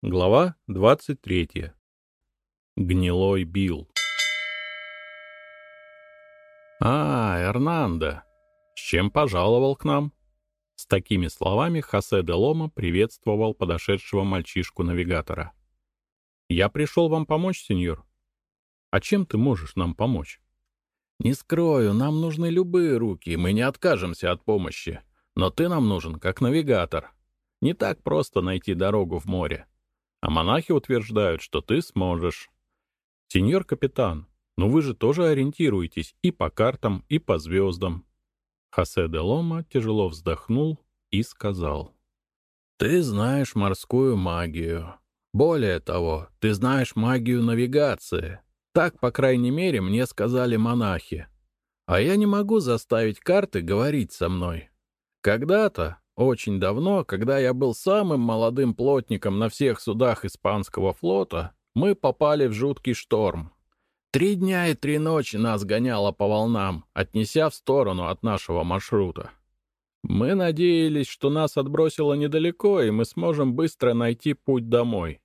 Глава 23. Гнилой Билл. «А, Эрнандо, с чем пожаловал к нам?» С такими словами Хосе де Лома приветствовал подошедшего мальчишку-навигатора. «Я пришел вам помочь, сеньор. А чем ты можешь нам помочь?» «Не скрою, нам нужны любые руки, мы не откажемся от помощи. Но ты нам нужен как навигатор. Не так просто найти дорогу в море. А монахи утверждают, что ты сможешь. Сеньор капитан, но вы же тоже ориентируетесь и по картам, и по звездам. Хосе де Лома тяжело вздохнул и сказал. Ты знаешь морскую магию. Более того, ты знаешь магию навигации. Так, по крайней мере, мне сказали монахи. А я не могу заставить карты говорить со мной. Когда-то, очень давно, когда я был самым молодым плотником на всех судах испанского флота, мы попали в жуткий шторм. Три дня и три ночи нас гоняло по волнам, отнеся в сторону от нашего маршрута. Мы надеялись, что нас отбросило недалеко, и мы сможем быстро найти путь домой.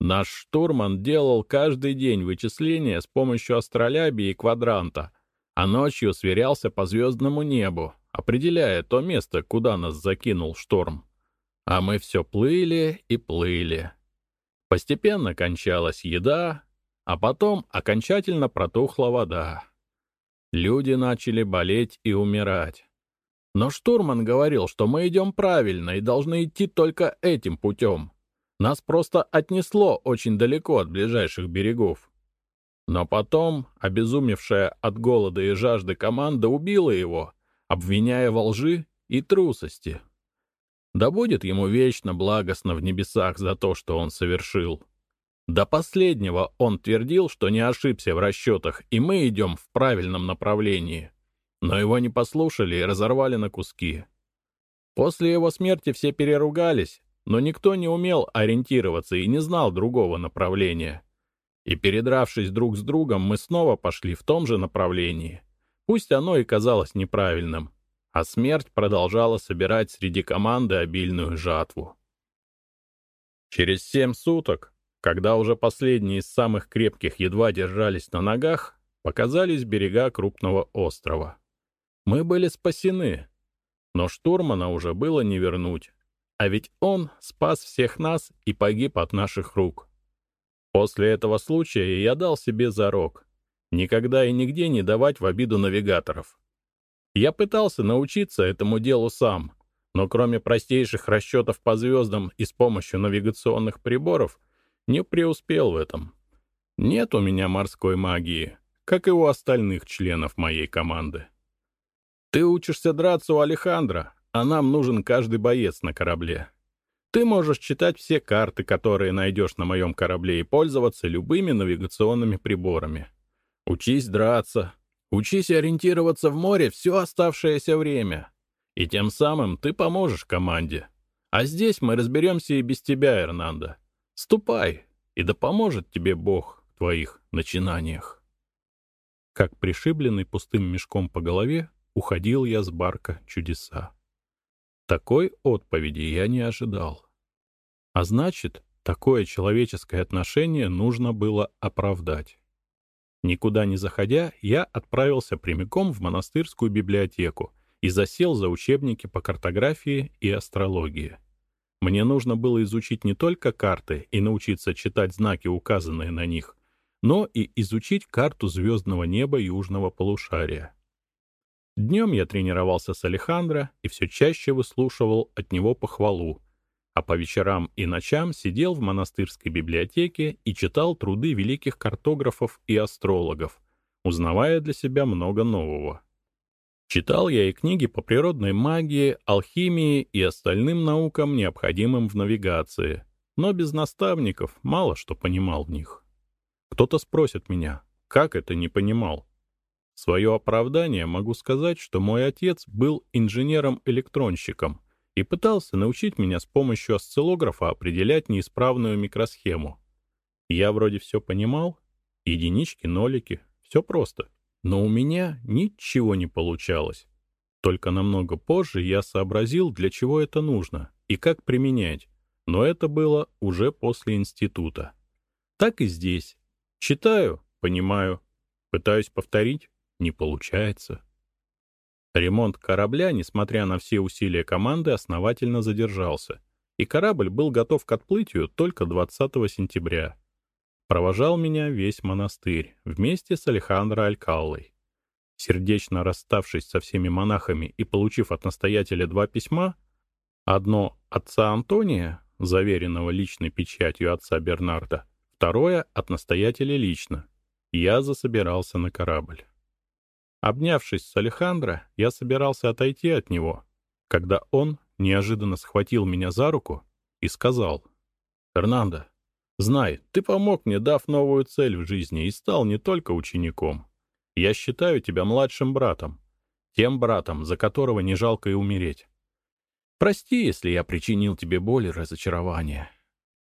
Наш штурман делал каждый день вычисления с помощью астролябии и квадранта, а ночью сверялся по звездному небу, определяя то место, куда нас закинул шторм. А мы все плыли и плыли. Постепенно кончалась еда, а потом окончательно протухла вода. Люди начали болеть и умирать. Но штурман говорил, что мы идем правильно и должны идти только этим путем. Нас просто отнесло очень далеко от ближайших берегов. Но потом, обезумевшая от голода и жажды команда убила его, обвиняя во лжи и трусости. Да будет ему вечно благостно в небесах за то, что он совершил. До последнего он твердил, что не ошибся в расчетах, и мы идем в правильном направлении. Но его не послушали и разорвали на куски. После его смерти все переругались, но никто не умел ориентироваться и не знал другого направления. И передравшись друг с другом, мы снова пошли в том же направлении — Пусть оно и казалось неправильным, а смерть продолжала собирать среди команды обильную жатву. Через семь суток, когда уже последние из самых крепких едва держались на ногах, показались берега крупного острова. Мы были спасены, но штурмана уже было не вернуть, а ведь он спас всех нас и погиб от наших рук. После этого случая я дал себе зарок — Никогда и нигде не давать в обиду навигаторов. Я пытался научиться этому делу сам, но кроме простейших расчетов по звездам и с помощью навигационных приборов, не преуспел в этом. Нет у меня морской магии, как и у остальных членов моей команды. Ты учишься драться у Алехандра, а нам нужен каждый боец на корабле. Ты можешь читать все карты, которые найдешь на моем корабле, и пользоваться любыми навигационными приборами. Учись драться. Учись ориентироваться в море все оставшееся время. И тем самым ты поможешь команде. А здесь мы разберемся и без тебя, Эрнандо. Ступай, и да поможет тебе Бог в твоих начинаниях. Как пришибленный пустым мешком по голове, уходил я с барка чудеса. Такой отповеди я не ожидал. А значит, такое человеческое отношение нужно было оправдать. Никуда не заходя, я отправился прямиком в монастырскую библиотеку и засел за учебники по картографии и астрологии. Мне нужно было изучить не только карты и научиться читать знаки, указанные на них, но и изучить карту звездного неба южного полушария. Днем я тренировался с Алехандро и все чаще выслушивал от него похвалу, а по вечерам и ночам сидел в монастырской библиотеке и читал труды великих картографов и астрологов, узнавая для себя много нового. Читал я и книги по природной магии, алхимии и остальным наукам, необходимым в навигации, но без наставников мало что понимал в них. Кто-то спросит меня, как это не понимал? свое оправдание могу сказать, что мой отец был инженером-электронщиком — и пытался научить меня с помощью осциллографа определять неисправную микросхему. Я вроде все понимал, единички, нолики, все просто. Но у меня ничего не получалось. Только намного позже я сообразил, для чего это нужно и как применять. но это было уже после института. Так и здесь. Читаю, понимаю. Пытаюсь повторить — не получается. Ремонт корабля, несмотря на все усилия команды, основательно задержался, и корабль был готов к отплытию только 20 сентября. Провожал меня весь монастырь вместе с Алехандро Алькаллой. Сердечно расставшись со всеми монахами и получив от настоятеля два письма, одно отца Антония, заверенного личной печатью отца Бернарда, второе от настоятеля лично, я засобирался на корабль. Обнявшись с Алехандро, я собирался отойти от него, когда он неожиданно схватил меня за руку и сказал, «Фернандо, знай, ты помог мне, дав новую цель в жизни, и стал не только учеником. Я считаю тебя младшим братом, тем братом, за которого не жалко и умереть. Прости, если я причинил тебе боль и разочарование.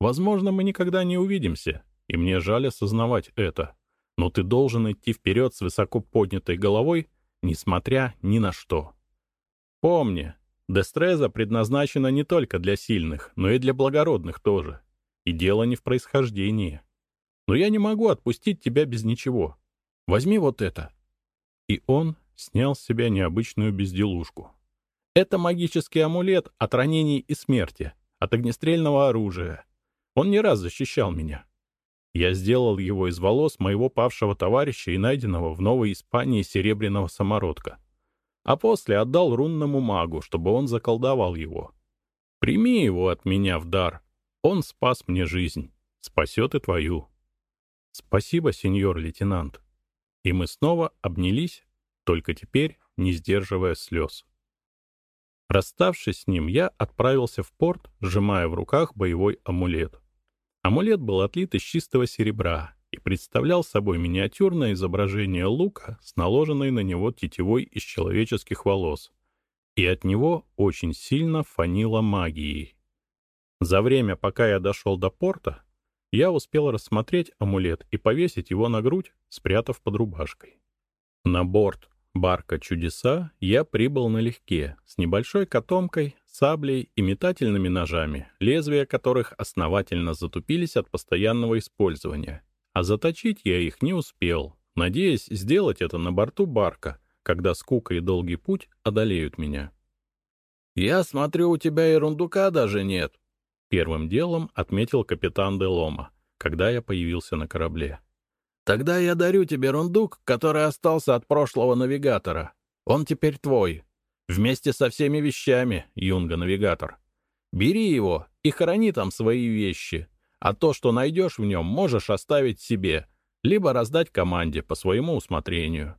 Возможно, мы никогда не увидимся, и мне жаль осознавать это но ты должен идти вперед с высоко поднятой головой, несмотря ни на что. Помни, Дестреза предназначена не только для сильных, но и для благородных тоже. И дело не в происхождении. Но я не могу отпустить тебя без ничего. Возьми вот это. И он снял с себя необычную безделушку. Это магический амулет от ранений и смерти, от огнестрельного оружия. Он не раз защищал меня. Я сделал его из волос моего павшего товарища и найденного в Новой Испании серебряного самородка. А после отдал рунному магу, чтобы он заколдовал его. Прими его от меня в дар. Он спас мне жизнь. Спасет и твою. Спасибо, сеньор лейтенант. И мы снова обнялись, только теперь не сдерживая слез. Расставшись с ним, я отправился в порт, сжимая в руках боевой амулет. Амулет был отлит из чистого серебра и представлял собой миниатюрное изображение лука с наложенной на него тетивой из человеческих волос, и от него очень сильно фанило магией. За время, пока я дошел до порта, я успел рассмотреть амулет и повесить его на грудь, спрятав под рубашкой. На борт барка «Чудеса» я прибыл налегке, с небольшой котомкой, саблей и метательными ножами, лезвия которых основательно затупились от постоянного использования. А заточить я их не успел, надеясь сделать это на борту барка, когда скука и долгий путь одолеют меня. «Я смотрю, у тебя ерундука даже нет», — первым делом отметил капитан Делома, когда я появился на корабле. Тогда я дарю тебе рундук, который остался от прошлого навигатора. Он теперь твой. Вместе со всеми вещами, Юнга-навигатор. Бери его и храни там свои вещи. А то, что найдешь в нем, можешь оставить себе, либо раздать команде по своему усмотрению.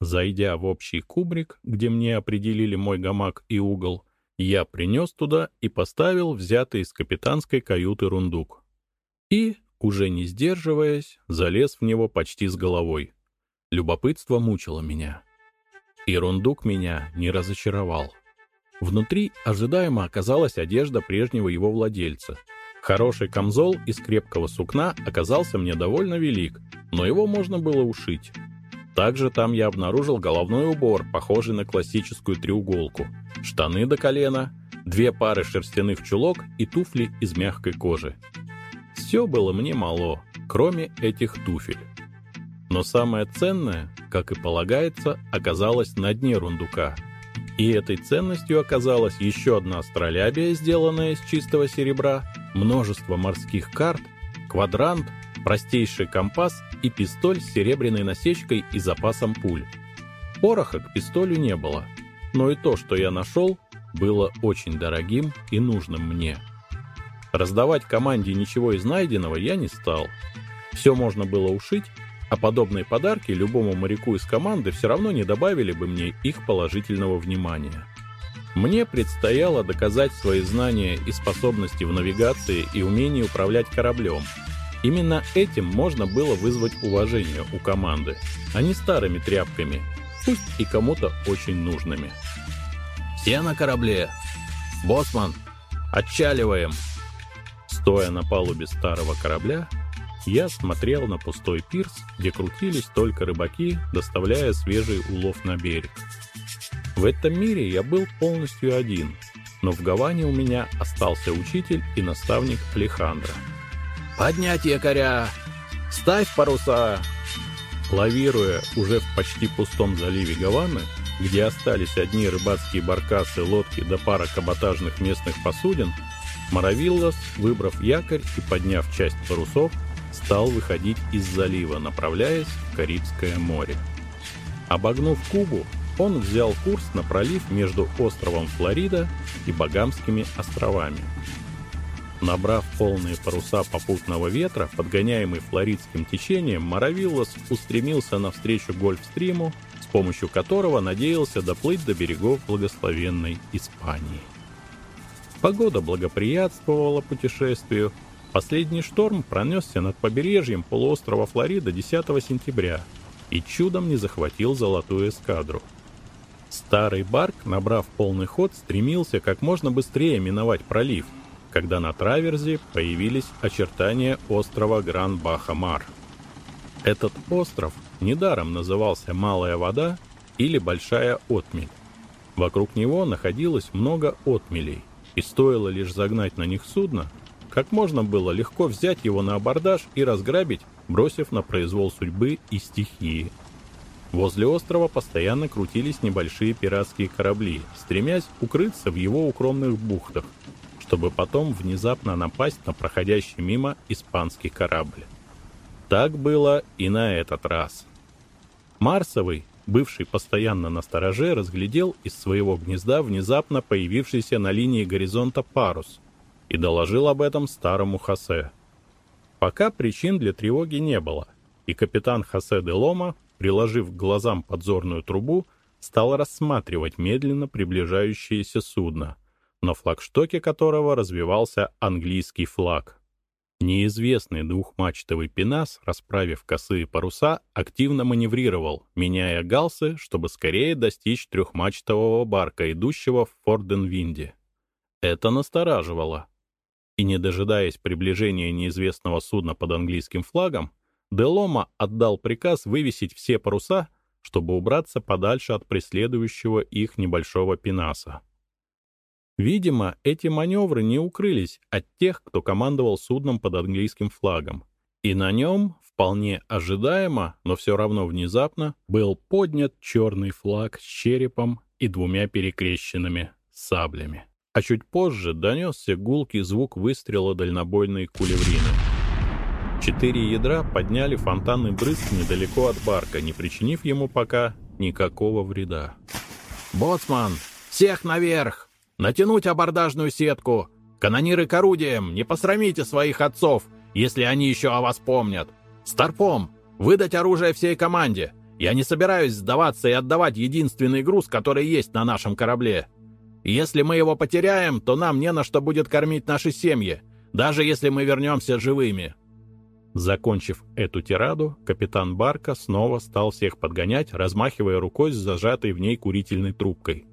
Зайдя в общий кубрик, где мне определили мой гамак и угол, я принес туда и поставил взятый из капитанской каюты рундук. И уже не сдерживаясь, залез в него почти с головой. Любопытство мучило меня. И рундук меня не разочаровал. Внутри ожидаемо оказалась одежда прежнего его владельца. Хороший камзол из крепкого сукна оказался мне довольно велик, но его можно было ушить. Также там я обнаружил головной убор, похожий на классическую треуголку, штаны до колена, две пары шерстяных чулок и туфли из мягкой кожи. Все было мне мало, кроме этих туфель. Но самое ценное, как и полагается, оказалось на дне рундука. И этой ценностью оказалась еще одна астролябия, сделанная из чистого серебра, множество морских карт, квадрант, простейший компас и пистоль с серебряной насечкой и запасом пуль. Пороха к пистолю не было, но и то, что я нашел, было очень дорогим и нужным мне. Раздавать команде ничего из найденного я не стал. Все можно было ушить, а подобные подарки любому моряку из команды все равно не добавили бы мне их положительного внимания. Мне предстояло доказать свои знания и способности в навигации и умение управлять кораблем. Именно этим можно было вызвать уважение у команды, а не старыми тряпками, пусть и кому-то очень нужными. «Все на корабле! Боссман, отчаливаем!» Стоя на палубе старого корабля, я смотрел на пустой пирс, где крутились только рыбаки, доставляя свежий улов на берег. В этом мире я был полностью один, но в Гаване у меня остался учитель и наставник Алехандро. «Поднять якоря! Ставь паруса!» Лавируя уже в почти пустом заливе Гаваны, где остались одни рыбацкие баркасы, лодки да пара каботажных местных посудин, Моровиллос, выбрав якорь и подняв часть парусов, стал выходить из залива, направляясь в Карибское море. Обогнув Кубу, он взял курс на пролив между островом Флорида и Багамскими островами. Набрав полные паруса попутного ветра, подгоняемый флоридским течением, Моровиллос устремился навстречу Гольфстриму, с помощью которого надеялся доплыть до берегов благословенной Испании. Погода благоприятствовала путешествию. Последний шторм пронесся над побережьем полуострова Флорида 10 сентября и чудом не захватил золотую эскадру. Старый барк, набрав полный ход, стремился как можно быстрее миновать пролив, когда на траверзе появились очертания острова Гран-Бахамар. Этот остров недаром назывался Малая вода или Большая отмель. Вокруг него находилось много отмелей – и стоило лишь загнать на них судно, как можно было легко взять его на абордаж и разграбить, бросив на произвол судьбы и стихии. Возле острова постоянно крутились небольшие пиратские корабли, стремясь укрыться в его укромных бухтах, чтобы потом внезапно напасть на проходящий мимо испанский корабль. Так было и на этот раз. Марсовый, бывший постоянно на стороже, разглядел из своего гнезда внезапно появившийся на линии горизонта парус и доложил об этом старому Хосе. Пока причин для тревоги не было, и капитан Хосе де Лома, приложив к глазам подзорную трубу, стал рассматривать медленно приближающееся судно, на флагштоке которого развивался английский флаг. Неизвестный двухмачтовый пенас, расправив косые паруса, активно маневрировал, меняя галсы, чтобы скорее достичь трехмачтового барка, идущего в Форденвинде. Это настораживало. И не дожидаясь приближения неизвестного судна под английским флагом, Делома отдал приказ вывесить все паруса, чтобы убраться подальше от преследующего их небольшого пенаса. Видимо, эти маневры не укрылись от тех, кто командовал судном под английским флагом. И на нем, вполне ожидаемо, но все равно внезапно, был поднят черный флаг с черепом и двумя перекрещенными саблями. А чуть позже донесся гулкий звук выстрела дальнобойной кулеврины. Четыре ядра подняли фонтанный брызг недалеко от барка, не причинив ему пока никакого вреда. «Боцман, всех наверх!» Натянуть абордажную сетку. Канониры к орудиям, не посрамите своих отцов, если они еще о вас помнят. Старпом, выдать оружие всей команде. Я не собираюсь сдаваться и отдавать единственный груз, который есть на нашем корабле. Если мы его потеряем, то нам не на что будет кормить наши семьи, даже если мы вернемся живыми». Закончив эту тираду, капитан Барка снова стал всех подгонять, размахивая рукой с зажатой в ней курительной трубкой.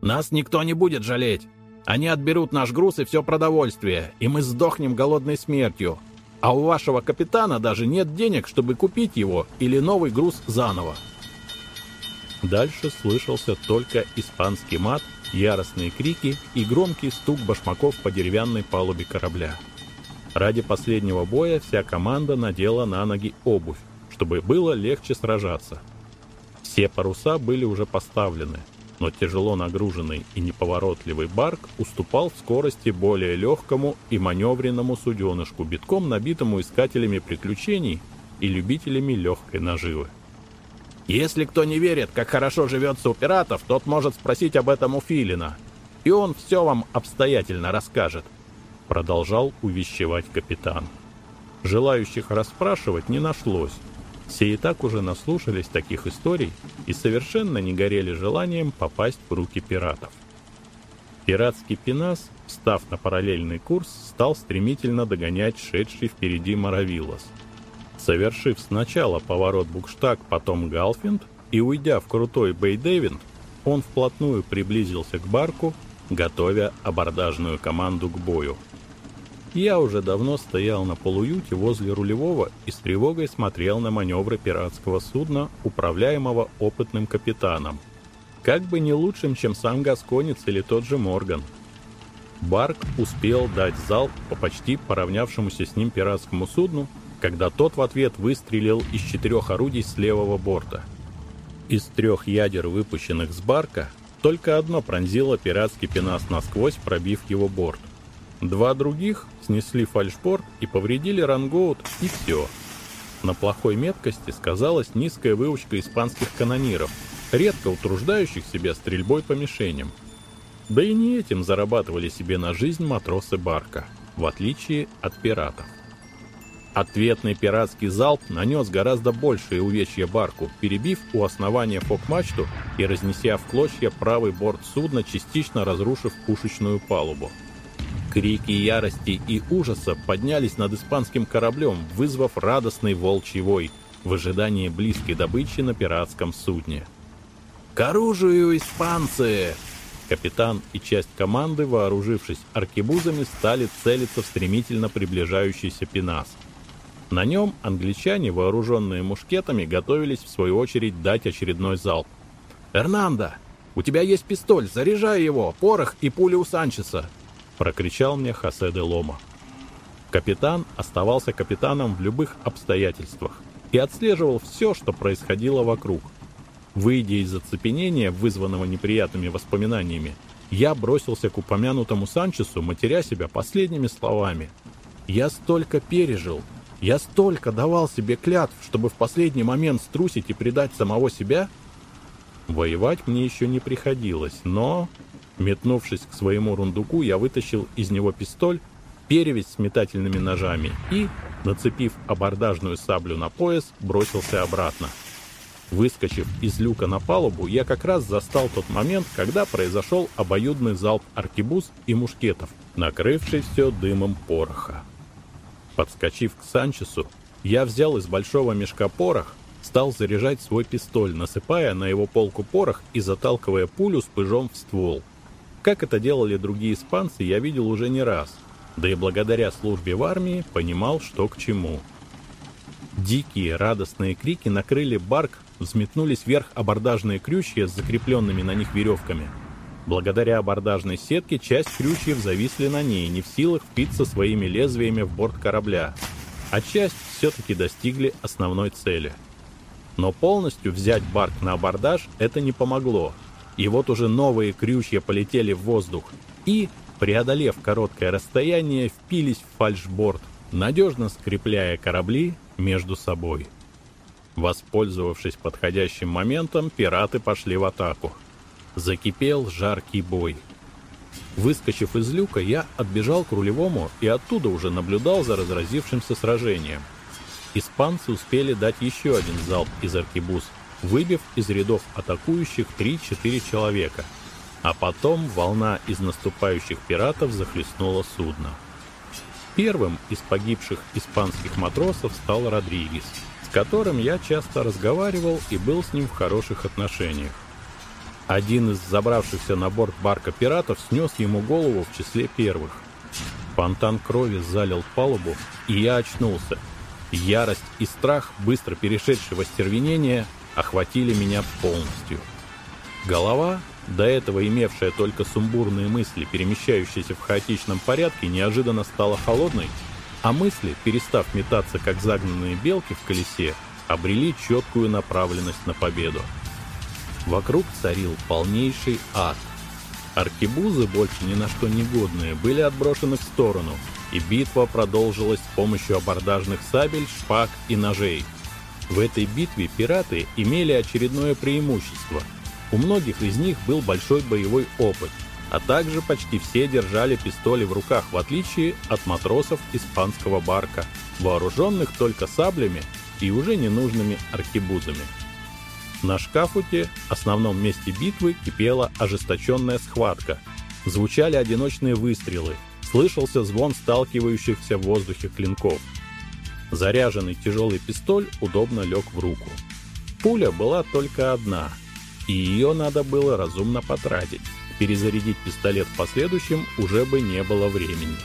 Нас никто не будет жалеть. Они отберут наш груз и все продовольствие, и мы сдохнем голодной смертью. А у вашего капитана даже нет денег, чтобы купить его или новый груз заново. Дальше слышался только испанский мат, яростные крики и громкий стук башмаков по деревянной палубе корабля. Ради последнего боя вся команда надела на ноги обувь, чтобы было легче сражаться. Все паруса были уже поставлены, но тяжело нагруженный и неповоротливый барк уступал в скорости более легкому и маневренному суденышку, битком набитому искателями приключений и любителями легкой наживы. «Если кто не верит, как хорошо живется у пиратов, тот может спросить об этом у Филина, и он все вам обстоятельно расскажет», — продолжал увещевать капитан. Желающих расспрашивать не нашлось, все и так уже наслушались таких историй и совершенно не горели желанием попасть в руки пиратов. Пиратский пенас, встав на параллельный курс, стал стремительно догонять шедший впереди Моровилос. Совершив сначала поворот Букштаг, потом Галфинд, и уйдя в крутой Бей-Дэвинт, он вплотную приблизился к барку, готовя абордажную команду к бою. Я уже давно стоял на полуюте возле рулевого и с тревогой смотрел на маневры пиратского судна, управляемого опытным капитаном. Как бы не лучшим, чем сам Гасконец или тот же Морган. Барк успел дать залп по почти поравнявшемуся с ним пиратскому судну, когда тот в ответ выстрелил из четырех орудий с левого борта. Из трех ядер, выпущенных с Барка, только одно пронзило пиратский пенас насквозь, пробив его борт. Два других снесли фальшборд и повредили рангоут, и все. На плохой меткости сказалась низкая выучка испанских канониров, редко утруждающих себя стрельбой по мишеням. Да и не этим зарабатывали себе на жизнь матросы Барка, в отличие от пиратов. Ответный пиратский залп нанес гораздо большее увечье Барку, перебив у основания фок-мачту и разнеся в клочья правый борт судна, частично разрушив пушечную палубу. Крики ярости и ужаса поднялись над испанским кораблем, вызвав радостный волчий вой в ожидании близкой добычи на пиратском судне. «К оружию, испанцы!» Капитан и часть команды, вооружившись аркебузами, стали целиться в стремительно приближающийся пенас – на нем англичане, вооруженные мушкетами, готовились в свою очередь дать очередной залп. «Эрнандо, у тебя есть пистоль, заряжай его, порох и пули у Санчеса!» — прокричал мне Хосе де Лома. Капитан оставался капитаном в любых обстоятельствах и отслеживал все, что происходило вокруг. Выйдя из оцепенения, вызванного неприятными воспоминаниями, я бросился к упомянутому Санчесу, матеря себя последними словами. «Я столько пережил, я столько давал себе клятв, чтобы в последний момент струсить и предать самого себя. Воевать мне еще не приходилось, но, метнувшись к своему рундуку, я вытащил из него пистоль, перевязь с метательными ножами и, нацепив абордажную саблю на пояс, бросился обратно. Выскочив из люка на палубу, я как раз застал тот момент, когда произошел обоюдный залп аркебуз и мушкетов, накрывший все дымом пороха. Подскочив к Санчесу, я взял из большого мешка порох, стал заряжать свой пистоль, насыпая на его полку порох и заталкивая пулю с пыжом в ствол. Как это делали другие испанцы, я видел уже не раз, да и благодаря службе в армии понимал, что к чему. Дикие радостные крики накрыли барк, взметнулись вверх абордажные крючья с закрепленными на них веревками – Благодаря абордажной сетке часть крючьев зависли на ней, не в силах впиться своими лезвиями в борт корабля, а часть все-таки достигли основной цели. Но полностью взять барк на абордаж это не помогло, и вот уже новые крючья полетели в воздух и, преодолев короткое расстояние, впились в фальшборд, надежно скрепляя корабли между собой. Воспользовавшись подходящим моментом, пираты пошли в атаку – Закипел жаркий бой. Выскочив из люка, я отбежал к рулевому и оттуда уже наблюдал за разразившимся сражением. Испанцы успели дать еще один залп из аркебуз, выбив из рядов атакующих 3-4 человека. А потом волна из наступающих пиратов захлестнула судно. Первым из погибших испанских матросов стал Родригес, с которым я часто разговаривал и был с ним в хороших отношениях. Один из забравшихся на борт барка пиратов снес ему голову в числе первых. Фонтан крови залил палубу, и я очнулся. Ярость и страх, быстро перешедшие в охватили меня полностью. Голова, до этого имевшая только сумбурные мысли, перемещающиеся в хаотичном порядке, неожиданно стала холодной, а мысли, перестав метаться как загнанные белки в колесе, обрели четкую направленность на победу. Вокруг царил полнейший ад. Аркебузы, больше ни на что не годные, были отброшены в сторону, и битва продолжилась с помощью абордажных сабель, шпаг и ножей. В этой битве пираты имели очередное преимущество. У многих из них был большой боевой опыт, а также почти все держали пистоли в руках, в отличие от матросов испанского барка, вооруженных только саблями и уже ненужными аркебузами. На шкафуте, основном месте битвы, кипела ожесточенная схватка. Звучали одиночные выстрелы, слышался звон сталкивающихся в воздухе клинков. Заряженный тяжелый пистоль удобно лег в руку. Пуля была только одна, и ее надо было разумно потратить. Перезарядить пистолет в последующем уже бы не было времени.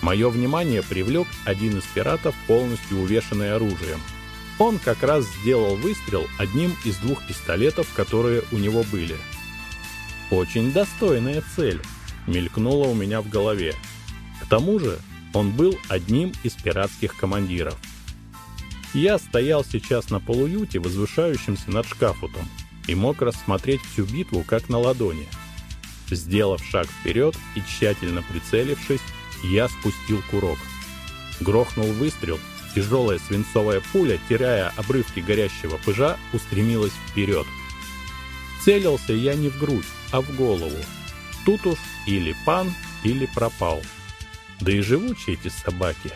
Мое внимание привлек один из пиратов, полностью увешанный оружием – он как раз сделал выстрел одним из двух пистолетов, которые у него были. Очень достойная цель. мелькнуло у меня в голове. К тому же он был одним из пиратских командиров. Я стоял сейчас на полуюте, возвышающемся над шкафутом, и мог рассмотреть всю битву как на ладони. Сделав шаг вперед и тщательно прицелившись, я спустил курок. Грохнул выстрел, тяжелая свинцовая пуля, теряя обрывки горящего пыжа, устремилась вперед. Целился я не в грудь, а в голову. Тут уж или пан, или пропал. Да и живучие эти собаки.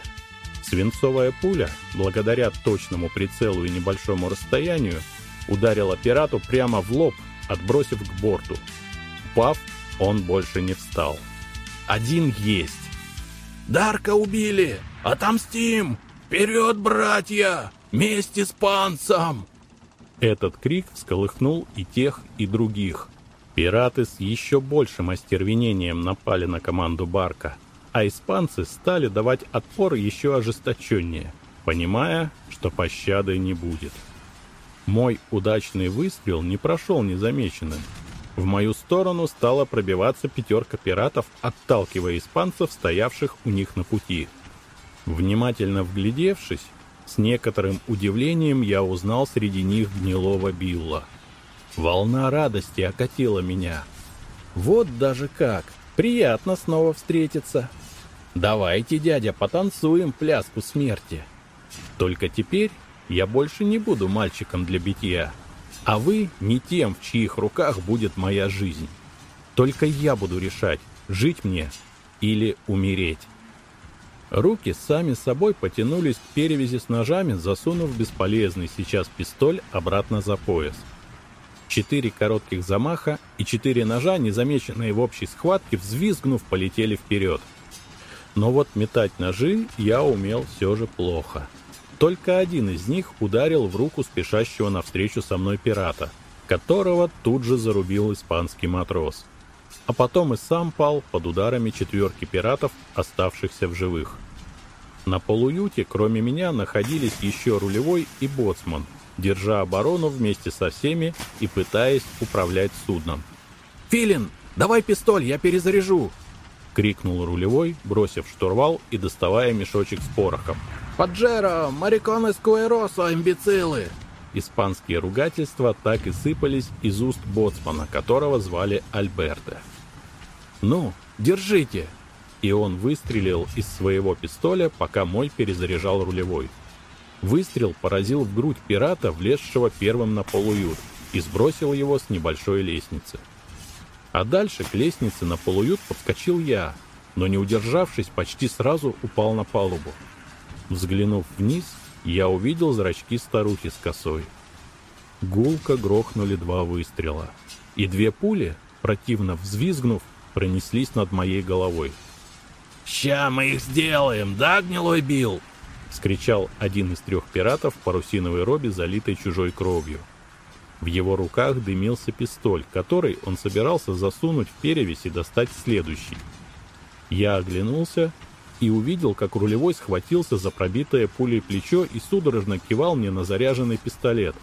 Свинцовая пуля, благодаря точному прицелу и небольшому расстоянию, ударила пирату прямо в лоб, отбросив к борту. Упав, он больше не встал. Один есть. «Дарка убили! Отомстим! Вперед, братья! Месть испанцам!» Этот крик всколыхнул и тех, и других. Пираты с еще большим остервенением напали на команду Барка, а испанцы стали давать отпор еще ожесточеннее, понимая, что пощады не будет. Мой удачный выстрел не прошел незамеченным. В мою сторону стала пробиваться пятерка пиратов, отталкивая испанцев, стоявших у них на пути. Внимательно вглядевшись, с некоторым удивлением я узнал среди них гнилого Билла. Волна радости окатила меня. Вот даже как! Приятно снова встретиться. Давайте, дядя, потанцуем пляску смерти. Только теперь я больше не буду мальчиком для битья, а вы не тем, в чьих руках будет моя жизнь. Только я буду решать, жить мне или умереть. Руки сами собой потянулись к перевязи с ножами, засунув бесполезный сейчас пистоль обратно за пояс. Четыре коротких замаха и четыре ножа, незамеченные в общей схватке, взвизгнув, полетели вперед. Но вот метать ножи я умел все же плохо. Только один из них ударил в руку спешащего навстречу со мной пирата, которого тут же зарубил испанский матрос. А потом и сам пал под ударами четверки пиратов, оставшихся в живых. На полуюте, кроме меня, находились еще рулевой и боцман — держа оборону вместе со всеми и пытаясь управлять судном. «Филин, давай пистоль, я перезаряжу!» — крикнул рулевой, бросив штурвал и доставая мешочек с порохом. «Паджеро! Мариконы скуэросо, имбецилы!» Испанские ругательства так и сыпались из уст боцмана, которого звали Альберто. «Ну, держите!» И он выстрелил из своего пистоля, пока мой перезаряжал рулевой. Выстрел поразил в грудь пирата, влезшего первым на полуют, и сбросил его с небольшой лестницы. А дальше к лестнице на полуют подскочил я, но не удержавшись, почти сразу упал на палубу. Взглянув вниз, я увидел зрачки старухи с косой. Гулко грохнули два выстрела, и две пули, противно взвизгнув, пронеслись над моей головой. «Ща мы их сделаем, да, гнилой Билл?» — скричал один из трех пиратов в парусиновой робе, залитой чужой кровью. В его руках дымился пистоль, который он собирался засунуть в перевесь и достать следующий. Я оглянулся и увидел, как рулевой схватился за пробитое пулей плечо и судорожно кивал мне на заряженный пистолет.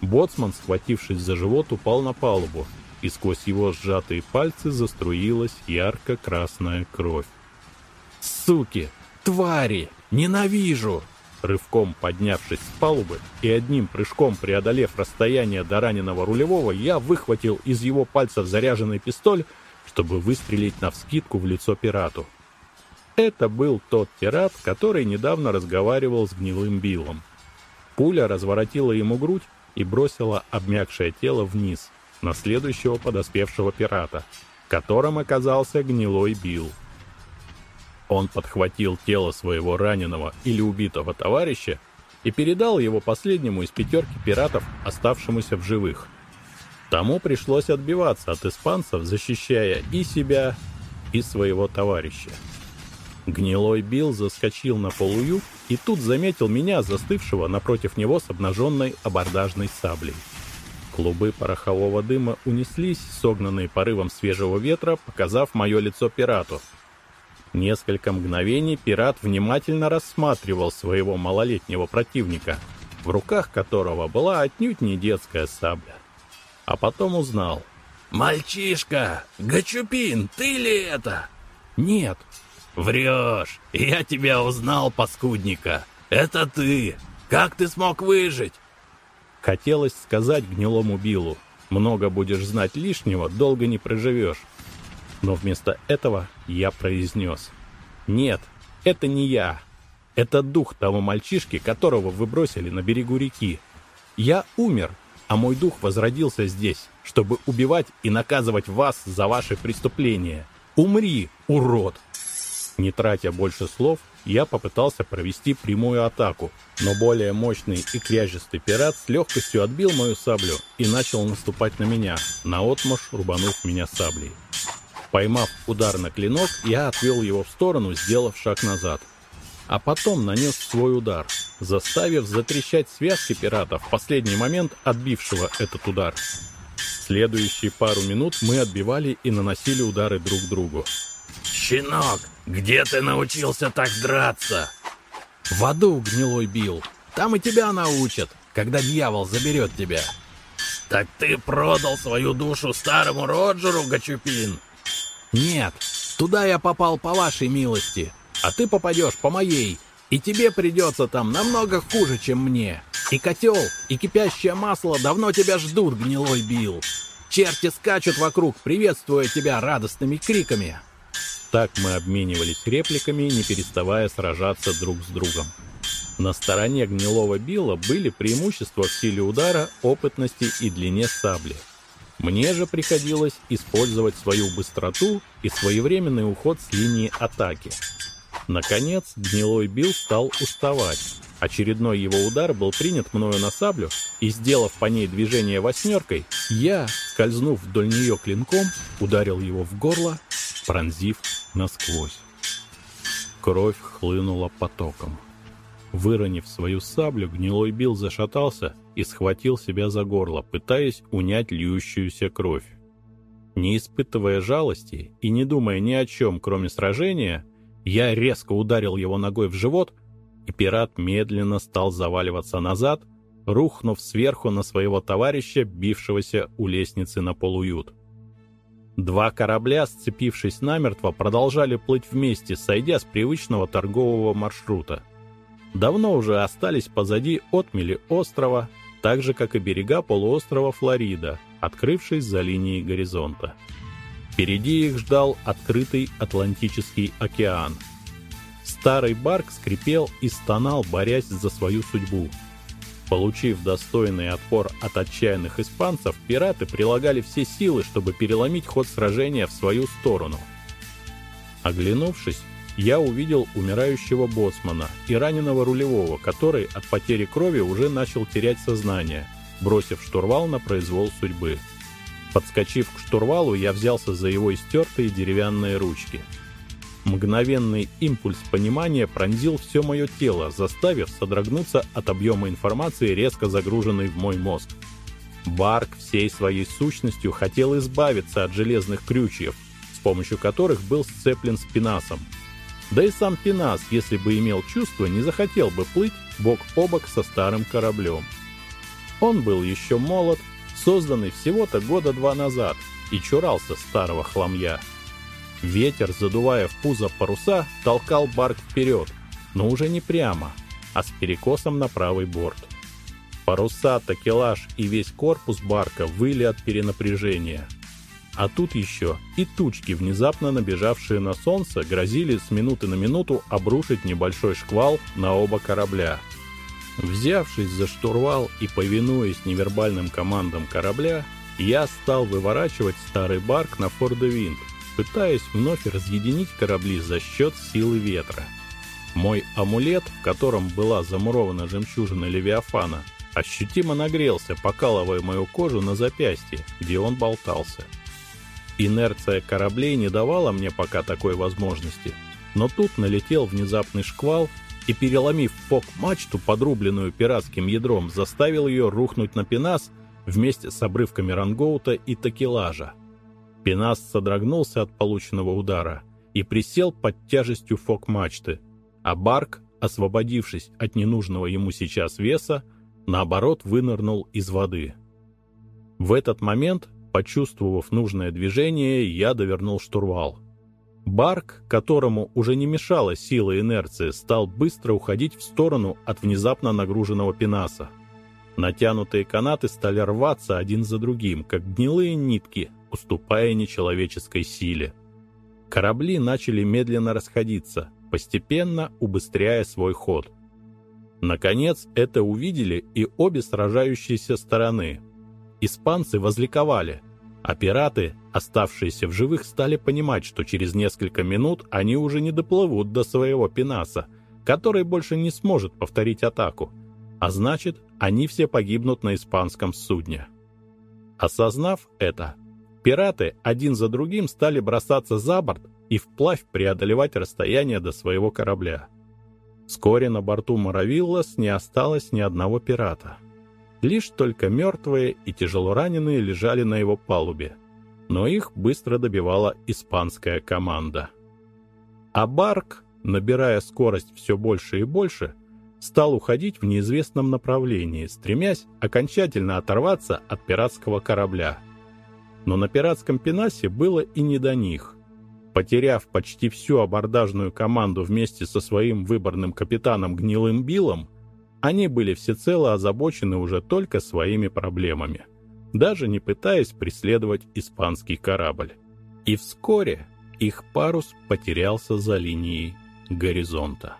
Боцман, схватившись за живот, упал на палубу, и сквозь его сжатые пальцы заструилась ярко-красная кровь. «Суки! Твари!» Ненавижу!» Рывком поднявшись с палубы и одним прыжком преодолев расстояние до раненого рулевого, я выхватил из его пальцев заряженный пистоль, чтобы выстрелить навскидку в лицо пирату. Это был тот пират, который недавно разговаривал с гнилым Биллом. Пуля разворотила ему грудь и бросила обмякшее тело вниз, на следующего подоспевшего пирата, которым оказался гнилой Билл. Он подхватил тело своего раненого или убитого товарища и передал его последнему из пятерки пиратов, оставшемуся в живых. Тому пришлось отбиваться от испанцев, защищая и себя, и своего товарища. Гнилой Билл заскочил на полую и тут заметил меня, застывшего напротив него с обнаженной абордажной саблей. Клубы порохового дыма унеслись, согнанные порывом свежего ветра, показав мое лицо пирату — Несколько мгновений пират внимательно рассматривал своего малолетнего противника, в руках которого была отнюдь не детская сабля. А потом узнал. «Мальчишка! Гачупин, ты ли это?» «Нет». «Врешь! Я тебя узнал, паскудника! Это ты! Как ты смог выжить?» Хотелось сказать гнилому Биллу. Много будешь знать лишнего, долго не проживешь. Но вместо этого я произнес. Нет, это не я. Это дух того мальчишки, которого вы бросили на берегу реки. Я умер, а мой дух возродился здесь, чтобы убивать и наказывать вас за ваши преступления. Умри, урод! Не тратя больше слов, я попытался провести прямую атаку, но более мощный и кряжистый пират с легкостью отбил мою саблю и начал наступать на меня, наотмашь рубанув меня саблей. Поймав удар на клинок, я отвел его в сторону, сделав шаг назад. А потом нанес свой удар, заставив затрещать связки пирата в последний момент отбившего этот удар. Следующие пару минут мы отбивали и наносили удары друг другу. «Щенок, где ты научился так драться?» «В аду, гнилой Бил. Там и тебя научат, когда дьявол заберет тебя». «Так ты продал свою душу старому Роджеру, Гачупин?» «Нет, туда я попал по вашей милости, а ты попадешь по моей, и тебе придется там намного хуже, чем мне. И котел, и кипящее масло давно тебя ждут, гнилой Бил. Черти скачут вокруг, приветствуя тебя радостными криками». Так мы обменивались репликами, не переставая сражаться друг с другом. На стороне гнилого Билла были преимущества в силе удара, опытности и длине сабли. Мне же приходилось использовать свою быстроту и своевременный уход с линии атаки. Наконец, гнилой Билл стал уставать. Очередной его удар был принят мною на саблю, и, сделав по ней движение восьмеркой, я, скользнув вдоль нее клинком, ударил его в горло, пронзив насквозь. Кровь хлынула потоком. Выронив свою саблю, гнилой Билл зашатался и схватил себя за горло, пытаясь унять льющуюся кровь. Не испытывая жалости и не думая ни о чем, кроме сражения, я резко ударил его ногой в живот, и пират медленно стал заваливаться назад, рухнув сверху на своего товарища, бившегося у лестницы на полуют. Два корабля, сцепившись намертво, продолжали плыть вместе, сойдя с привычного торгового маршрута. Давно уже остались позади отмели острова, так же, как и берега полуострова Флорида, открывшись за линией горизонта. Впереди их ждал открытый Атлантический океан. Старый барк скрипел и стонал, борясь за свою судьбу – Получив достойный отпор от отчаянных испанцев, пираты прилагали все силы, чтобы переломить ход сражения в свою сторону. Оглянувшись, я увидел умирающего боцмана и раненого рулевого, который от потери крови уже начал терять сознание, бросив штурвал на произвол судьбы. Подскочив к штурвалу, я взялся за его истертые деревянные ручки – Мгновенный импульс понимания пронзил все мое тело, заставив содрогнуться от объема информации, резко загруженной в мой мозг. Барк всей своей сущностью хотел избавиться от железных крючьев, с помощью которых был сцеплен с Пинасом. Да и сам Пинас, если бы имел чувство, не захотел бы плыть бок о бок со старым кораблем. Он был еще молод, созданный всего-то года два назад, и чурался старого хламья – Ветер, задувая в пузо паруса, толкал барк вперед, но уже не прямо, а с перекосом на правый борт. Паруса, такелаж и весь корпус барка выли от перенапряжения. А тут еще и тучки, внезапно набежавшие на солнце, грозили с минуты на минуту обрушить небольшой шквал на оба корабля. Взявшись за штурвал и повинуясь невербальным командам корабля, я стал выворачивать старый барк на Фордевинт, пытаясь вновь разъединить корабли за счет силы ветра. Мой амулет, в котором была замурована жемчужина Левиафана, ощутимо нагрелся, покалывая мою кожу на запястье, где он болтался. Инерция кораблей не давала мне пока такой возможности, но тут налетел внезапный шквал и, переломив фок-мачту, подрубленную пиратским ядром, заставил ее рухнуть на пенас вместе с обрывками рангоута и такелажа. Пенас содрогнулся от полученного удара и присел под тяжестью фок-мачты, а Барк, освободившись от ненужного ему сейчас веса, наоборот вынырнул из воды. В этот момент почувствовав нужное движение, я довернул штурвал. Барк, которому уже не мешала сила инерции, стал быстро уходить в сторону от внезапно нагруженного пенаса. Натянутые канаты стали рваться один за другим, как гнилые нитки, уступая нечеловеческой силе. Корабли начали медленно расходиться, постепенно убыстряя свой ход. Наконец это увидели и обе сражающиеся стороны. Испанцы возликовали – а пираты, оставшиеся в живых, стали понимать, что через несколько минут они уже не доплывут до своего пенаса, который больше не сможет повторить атаку, а значит, они все погибнут на испанском судне. Осознав это, пираты один за другим стали бросаться за борт и вплавь преодолевать расстояние до своего корабля. Вскоре на борту Моровиллас не осталось ни одного пирата. Лишь только мертвые и тяжело раненые лежали на его палубе, но их быстро добивала испанская команда. А Барк, набирая скорость все больше и больше, стал уходить в неизвестном направлении, стремясь окончательно оторваться от пиратского корабля. Но на пиратском пенасе было и не до них. Потеряв почти всю абордажную команду вместе со своим выборным капитаном Гнилым Биллом, они были всецело озабочены уже только своими проблемами, даже не пытаясь преследовать испанский корабль. И вскоре их парус потерялся за линией горизонта.